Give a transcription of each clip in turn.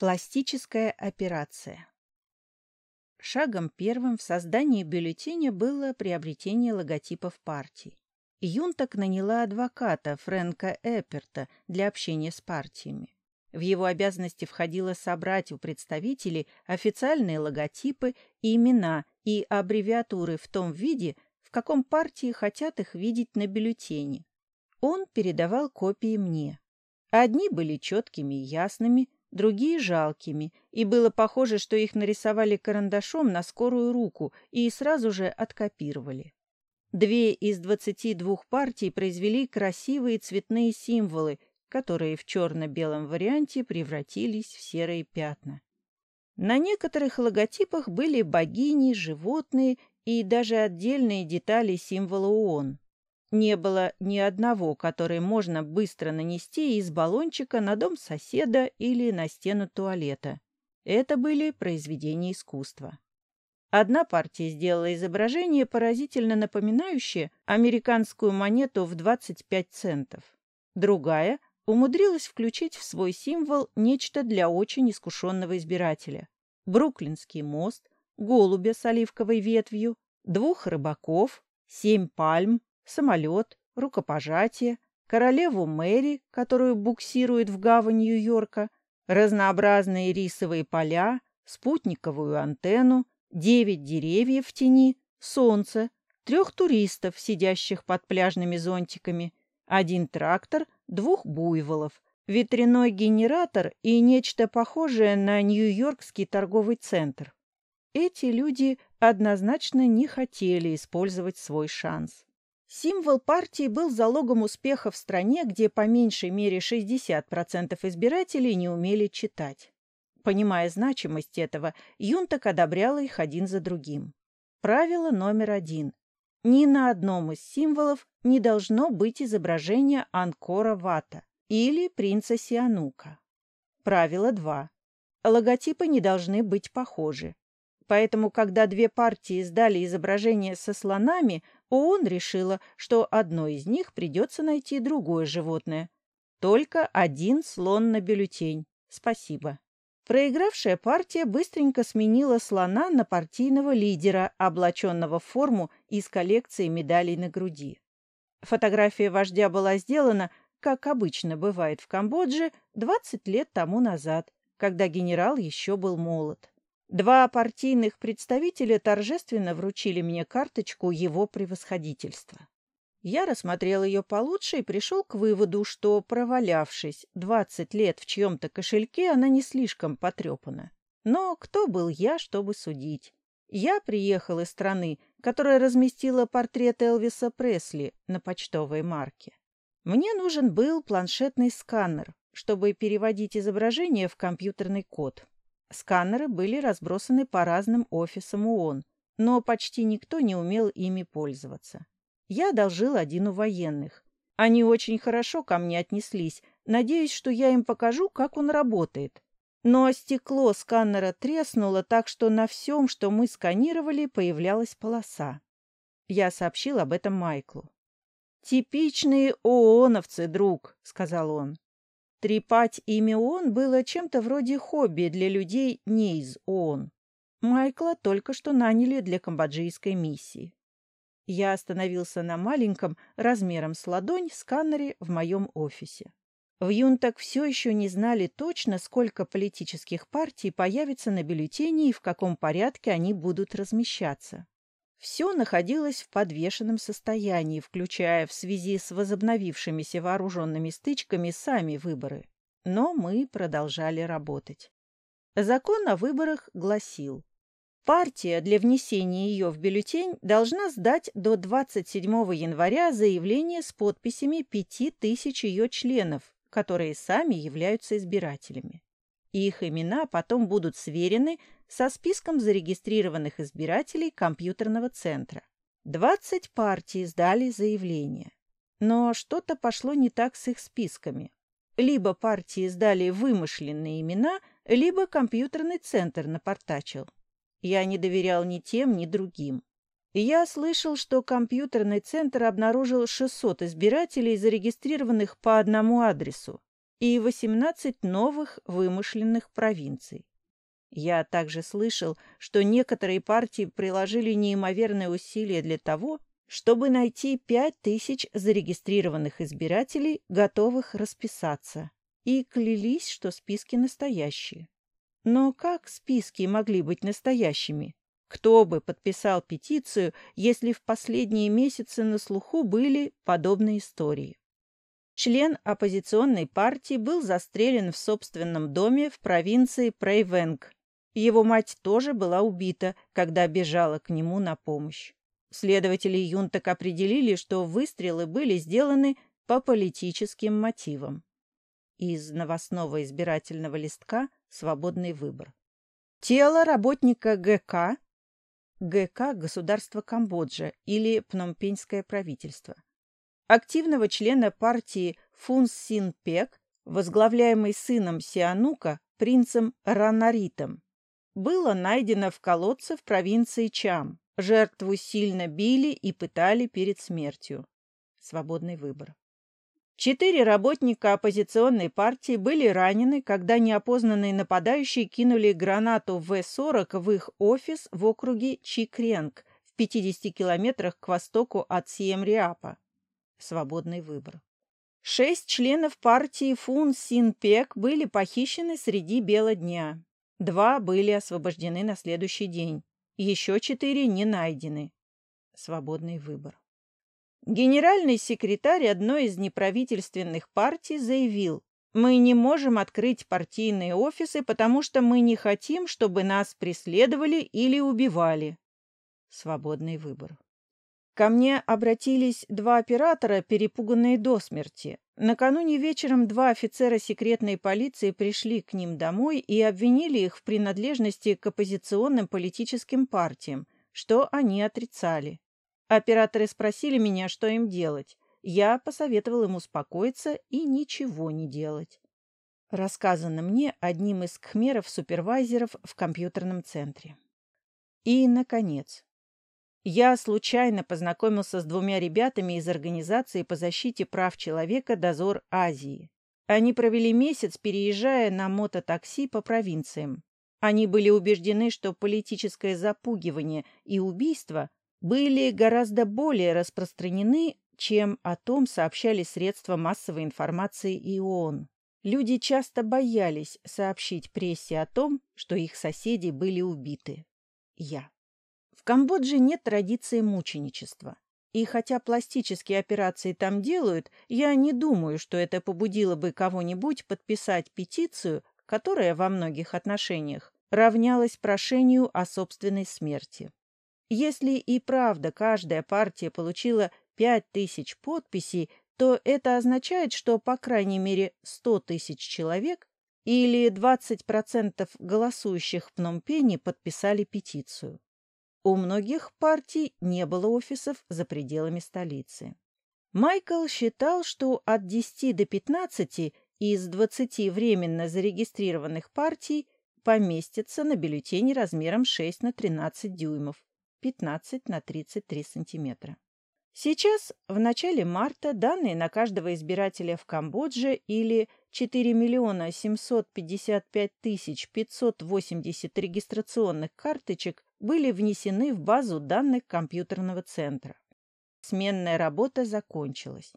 Пластическая операция. Шагом первым в создании бюллетеня было приобретение логотипов партий. Юнтак наняла адвоката Фрэнка Эпперта для общения с партиями. В его обязанности входило собрать у представителей официальные логотипы и имена и аббревиатуры в том виде, в каком партии хотят их видеть на бюллетене. Он передавал копии мне. Одни были четкими и ясными, другие жалкими, и было похоже, что их нарисовали карандашом на скорую руку и сразу же откопировали. Две из двадцати двух партий произвели красивые цветные символы, которые в черно-белом варианте превратились в серые пятна. На некоторых логотипах были богини, животные и даже отдельные детали символа ООН. Не было ни одного, который можно быстро нанести из баллончика на дом соседа или на стену туалета. Это были произведения искусства. Одна партия сделала изображение, поразительно напоминающее американскую монету в 25 центов. Другая умудрилась включить в свой символ нечто для очень искушенного избирателя. Бруклинский мост, голубя с оливковой ветвью, двух рыбаков, семь пальм, самолет, рукопожатие, королеву Мэри, которую буксирует в гавань Нью-Йорка, разнообразные рисовые поля, спутниковую антенну, девять деревьев в тени, солнце, трех туристов, сидящих под пляжными зонтиками, один трактор, двух буйволов, ветряной генератор и нечто похожее на Нью-Йоркский торговый центр. Эти люди однозначно не хотели использовать свой шанс. Символ партии был залогом успеха в стране, где по меньшей мере 60% избирателей не умели читать. Понимая значимость этого, Юнтак одобряла их один за другим. Правило номер один. Ни на одном из символов не должно быть изображения Анкора Вата или принца Сианука. Правило два. Логотипы не должны быть похожи. Поэтому, когда две партии сдали изображение со слонами, ООН решила, что одной из них придется найти другое животное. Только один слон на бюллетень. Спасибо. Проигравшая партия быстренько сменила слона на партийного лидера, облаченного в форму из коллекции медалей на груди. Фотография вождя была сделана, как обычно бывает в Камбодже, 20 лет тому назад, когда генерал еще был молод. Два партийных представителя торжественно вручили мне карточку его превосходительства. Я рассмотрел ее получше и пришел к выводу, что, провалявшись двадцать лет в чьем-то кошельке, она не слишком потрепана. Но кто был я, чтобы судить? Я приехал из страны, которая разместила портрет Элвиса Пресли на почтовой марке. Мне нужен был планшетный сканер, чтобы переводить изображение в компьютерный код. Сканеры были разбросаны по разным офисам ООН, но почти никто не умел ими пользоваться. Я одолжил один у военных. Они очень хорошо ко мне отнеслись, надеясь, что я им покажу, как он работает. Но стекло сканера треснуло так, что на всем, что мы сканировали, появлялась полоса. Я сообщил об этом Майклу. «Типичные ООНовцы, друг», — сказал он. Трепать имя ООН было чем-то вроде хобби для людей не из ООН. Майкла только что наняли для камбоджийской миссии. Я остановился на маленьком, размером с ладонь, сканере в моем офисе. В Юнтак все еще не знали точно, сколько политических партий появится на бюллетене и в каком порядке они будут размещаться. Все находилось в подвешенном состоянии, включая в связи с возобновившимися вооруженными стычками сами выборы. Но мы продолжали работать. Закон о выборах гласил, партия для внесения ее в бюллетень должна сдать до 27 января заявление с подписями 5000 ее членов, которые сами являются избирателями. Их имена потом будут сверены со списком зарегистрированных избирателей компьютерного центра. 20 партий сдали заявление. Но что-то пошло не так с их списками. Либо партии сдали вымышленные имена, либо компьютерный центр напортачил. Я не доверял ни тем, ни другим. Я слышал, что компьютерный центр обнаружил 600 избирателей, зарегистрированных по одному адресу. и 18 новых вымышленных провинций. Я также слышал, что некоторые партии приложили неимоверные усилия для того, чтобы найти 5000 зарегистрированных избирателей, готовых расписаться, и клялись, что списки настоящие. Но как списки могли быть настоящими? Кто бы подписал петицию, если в последние месяцы на слуху были подобные истории? Член оппозиционной партии был застрелен в собственном доме в провинции Прейвенг. Его мать тоже была убита, когда бежала к нему на помощь. Следователи Юнтак определили, что выстрелы были сделаны по политическим мотивам. Из новостного избирательного листка «Свободный выбор». Тело работника ГК ГК Государство Камбоджа или Пномпеньское правительство. Активного члена партии Фун Син Пек, возглавляемый сыном Сианука, принцем Ранаритом, было найдено в колодце в провинции Чам. Жертву сильно били и пытали перед смертью. Свободный выбор. Четыре работника оппозиционной партии были ранены, когда неопознанные нападающие кинули гранату В-40 в их офис в округе Чикренг в 50 километрах к востоку от Сиемриапа. Свободный выбор. Шесть членов партии Фун Син Пек были похищены среди бела дня. Два были освобождены на следующий день. Еще четыре не найдены. Свободный выбор. Генеральный секретарь одной из неправительственных партий заявил, «Мы не можем открыть партийные офисы, потому что мы не хотим, чтобы нас преследовали или убивали». Свободный выбор. Ко мне обратились два оператора, перепуганные до смерти. Накануне вечером два офицера секретной полиции пришли к ним домой и обвинили их в принадлежности к оппозиционным политическим партиям, что они отрицали. Операторы спросили меня, что им делать. Я посоветовал им успокоиться и ничего не делать. Рассказано мне одним из кхмеров-супервайзеров в компьютерном центре. И, наконец, я случайно познакомился с двумя ребятами из Организации по защите прав человека «Дозор Азии». Они провели месяц, переезжая на мототакси по провинциям. Они были убеждены, что политическое запугивание и убийство были гораздо более распространены, чем о том сообщали средства массовой информации и ООН. Люди часто боялись сообщить прессе о том, что их соседи были убиты. Я. В Камбодже нет традиции мученичества. И хотя пластические операции там делают, я не думаю, что это побудило бы кого-нибудь подписать петицию, которая во многих отношениях равнялась прошению о собственной смерти. Если и правда каждая партия получила пять тысяч подписей, то это означает, что по крайней мере 100 тысяч человек или 20% голосующих в Пномпене подписали петицию. У многих партий не было офисов за пределами столицы. Майкл считал, что от 10 до 15 из 20 временно зарегистрированных партий поместятся на бюллетене размером 6 на 13 дюймов, 15 на 33 сантиметра. Сейчас, в начале марта, данные на каждого избирателя в Камбодже или 4 миллиона 755 тысяч 580 регистрационных карточек были внесены в базу данных компьютерного центра. Сменная работа закончилась.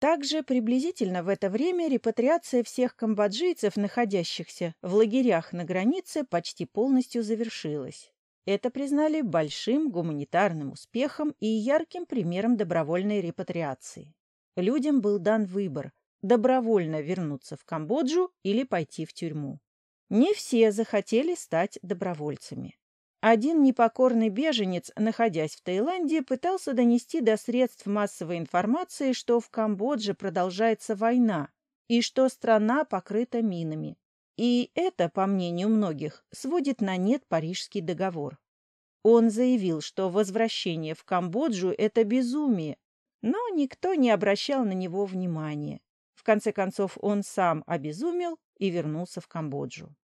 Также приблизительно в это время репатриация всех камбоджийцев, находящихся в лагерях на границе, почти полностью завершилась. Это признали большим гуманитарным успехом и ярким примером добровольной репатриации. Людям был дан выбор – добровольно вернуться в Камбоджу или пойти в тюрьму. Не все захотели стать добровольцами. Один непокорный беженец, находясь в Таиланде, пытался донести до средств массовой информации, что в Камбодже продолжается война и что страна покрыта минами. И это, по мнению многих, сводит на нет Парижский договор. Он заявил, что возвращение в Камбоджу – это безумие, но никто не обращал на него внимания. В конце концов, он сам обезумел и вернулся в Камбоджу.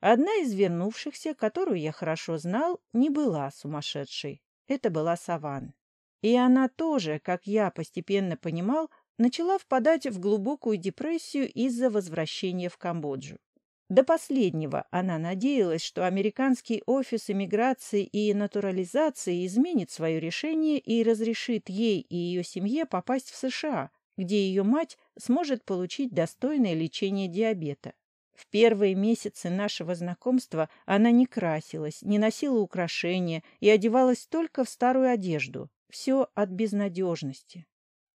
Одна из вернувшихся, которую я хорошо знал, не была сумасшедшей. Это была Саван. И она тоже, как я постепенно понимал, начала впадать в глубокую депрессию из-за возвращения в Камбоджу. До последнего она надеялась, что американский офис иммиграции и натурализации изменит свое решение и разрешит ей и ее семье попасть в США, где ее мать сможет получить достойное лечение диабета. В первые месяцы нашего знакомства она не красилась, не носила украшения и одевалась только в старую одежду. Все от безнадежности.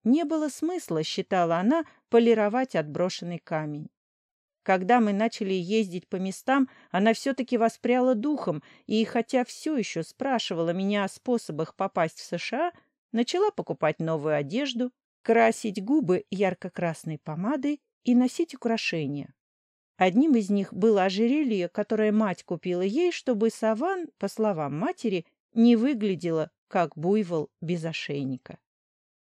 Не было смысла, считала она, полировать отброшенный камень. Когда мы начали ездить по местам, она все-таки воспряла духом и, хотя все еще спрашивала меня о способах попасть в США, начала покупать новую одежду, красить губы ярко-красной помадой и носить украшения. Одним из них было ожерелье, которое мать купила ей, чтобы Саван, по словам матери, не выглядела как буйвол без ошейника.